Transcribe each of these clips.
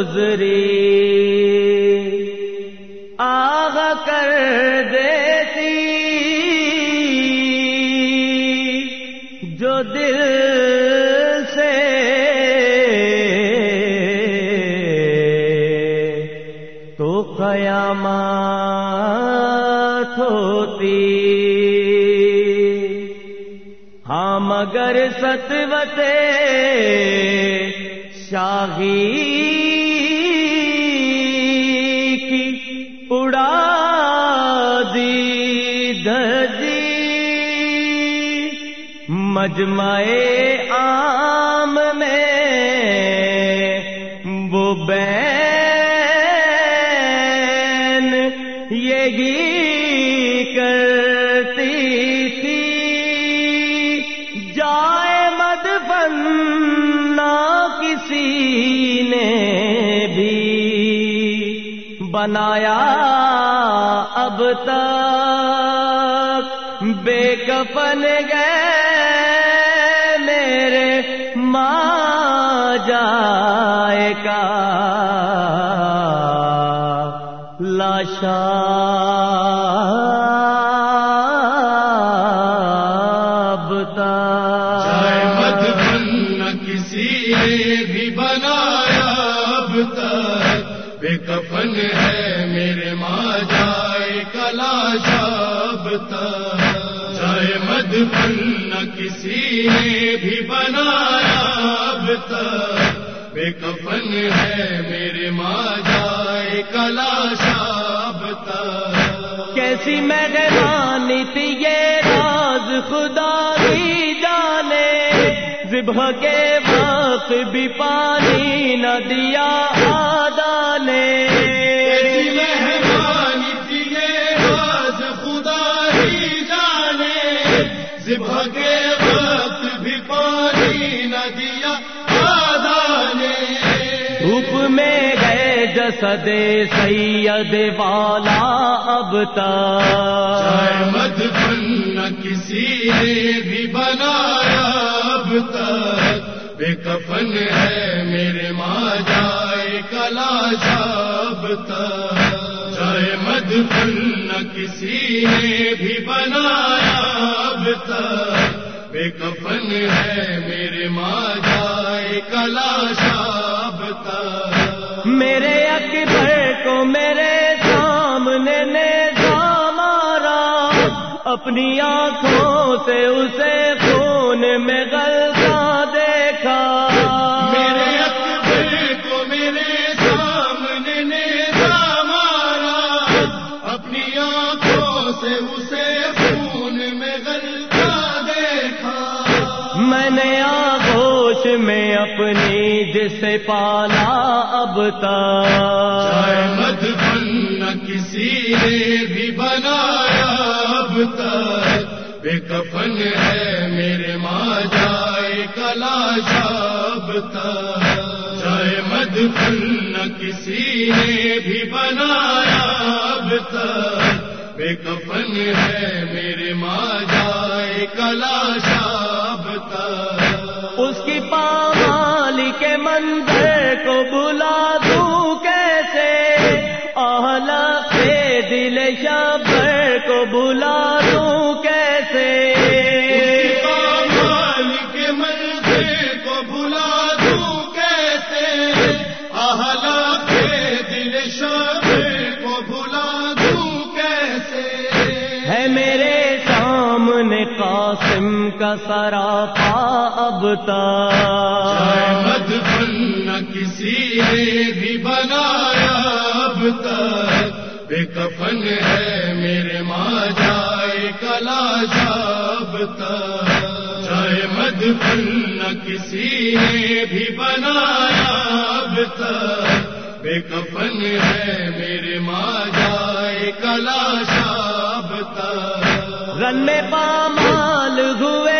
گزری۔ آغ کر دیتی۔ جو دل سے تو قیامت ہوتی۔ ہاں مگر ستوتے شاہی۔ اڑا دی دھجی مجمعے عام میں وہ بین یہی کرتی تھی۔ جائے مد نہ کسی نے بنایا اب تک بے کفن گئے میرے ماں جائے کا لاشا جائے کفن ہے، میرے ماں جائے کلا شاب تک۔ جائے مد نہ کسی نے بھی بنایا اب تک۔ بے کفن ہے، میرے ماں جائے کلا شاب تک۔ کیسی مہربانی تھی یہ راز، خدا بھی جانے۔ ذبح کے وقت بھی پانی نہ دیا آدھا۔ کے وقت بھی پانی نہ دیا دھوپ میں گئے جسد سید والا اب تک۔ نہ کسی نے بھی بنایا اب تک۔ بے کفن ہے میرے ماں جائے کلا شاب تک چائے مد نہ کسی نے بھی بنایا اب تک۔ بے کفن ہے میرے ماں جائے کلا شاب میرے اکبر کو میرے سامنے نے اپنی آنکھوں سے اسے خون میں غلطہ آنکھوں سے اسے خون میں دیکھا۔ میں نے میں اپنی جسے پالا اب تک۔ نہ کسی نے بھی بنایا اب تک۔ بے کفن ہے میرے ماں جائے کلا جابتا جائے مد نہ کسی نے بھی بنایا اب تک۔ بے کفن ہے میرے ماں، جائے کلا شاب کا سراپا اب تک نہ کسی نے بھی بنایا اب تک۔ بے کفن ہے میرے ماں جائے کلا شاب تک۔ مد نہ کسی نے بھی بنایا اب تک۔ بے کفن ہے میرے ماں جائے کلا شاب تک۔ رن پامال ہوئے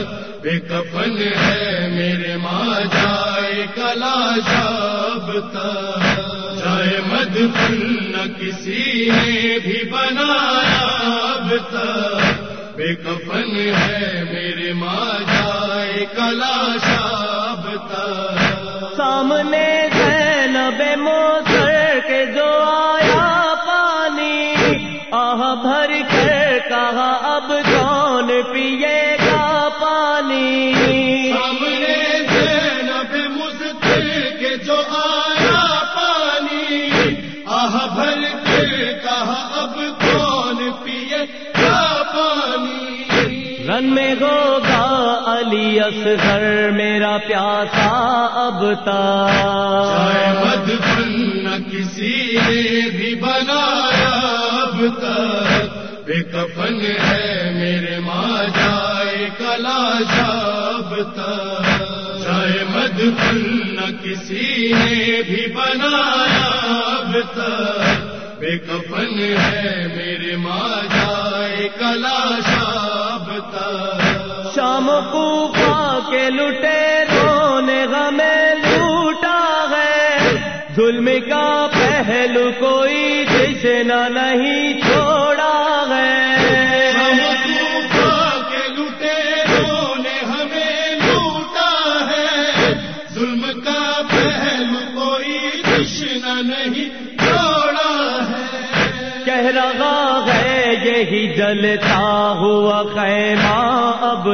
بے کفن ہے میرے ماں جائے کلا اب جائے مد فن کسی نے بھی بنایا اب تک۔ بے کفن ہے میرے ماں جائے کلا شاب سامنے زینب موسر کے جو آیا پانی۔ آہ بھر کر کہا، اب کون پیے رن میں ہوگا علی اصغر، میرا پیاسا اب مد فن کسی نے بھی بنایا اب تک۔ بے کفن ہے میرے ماں جائے کلا شاب چائے مد فن کسی نے بھی بنایا اب تک۔ بے کفن ہے میرے ماں جائے کلا شاب شام کو کے لٹے رونے غمیں لوٹا ہے۔ ظلم کا جلتا ہوا خیمہ اب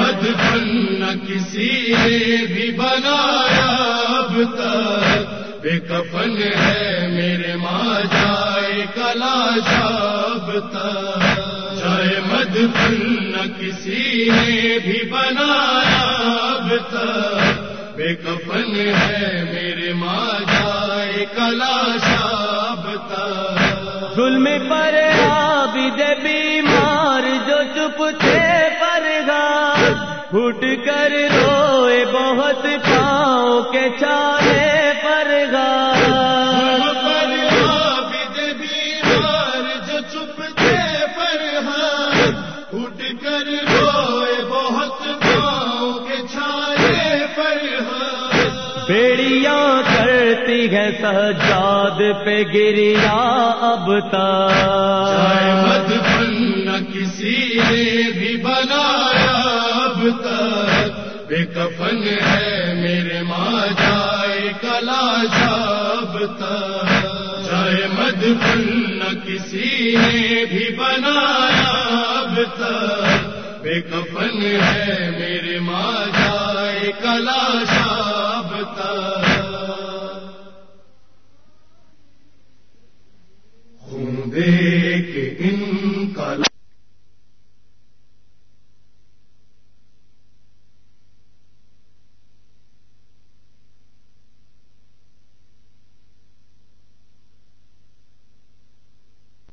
مد فن کسی نے بھی بنایا اب تک۔ بے کفن ہے میرے ماں جائے کلا شاب جائے مد فن کسی نے بھی بنایا اب تک۔ بے کفن ہے میرے ماں جائے کلا شاب ظلم پر مجھے بیمار جو چپ تھے پر گا پھٹ کر روئے بہت پاؤں کے چارے۔ کرتی ہے سجاد پہ گریا اب مد فن کسی نے بھی بنایا اب تک۔ بے کفن ہے میرے ماں جائے کلا شاب چائے مد فن کسی نے بھی بنایا اب تک۔ بے کفن ہے میرے ماں جائے کلا شاب دیکھ ان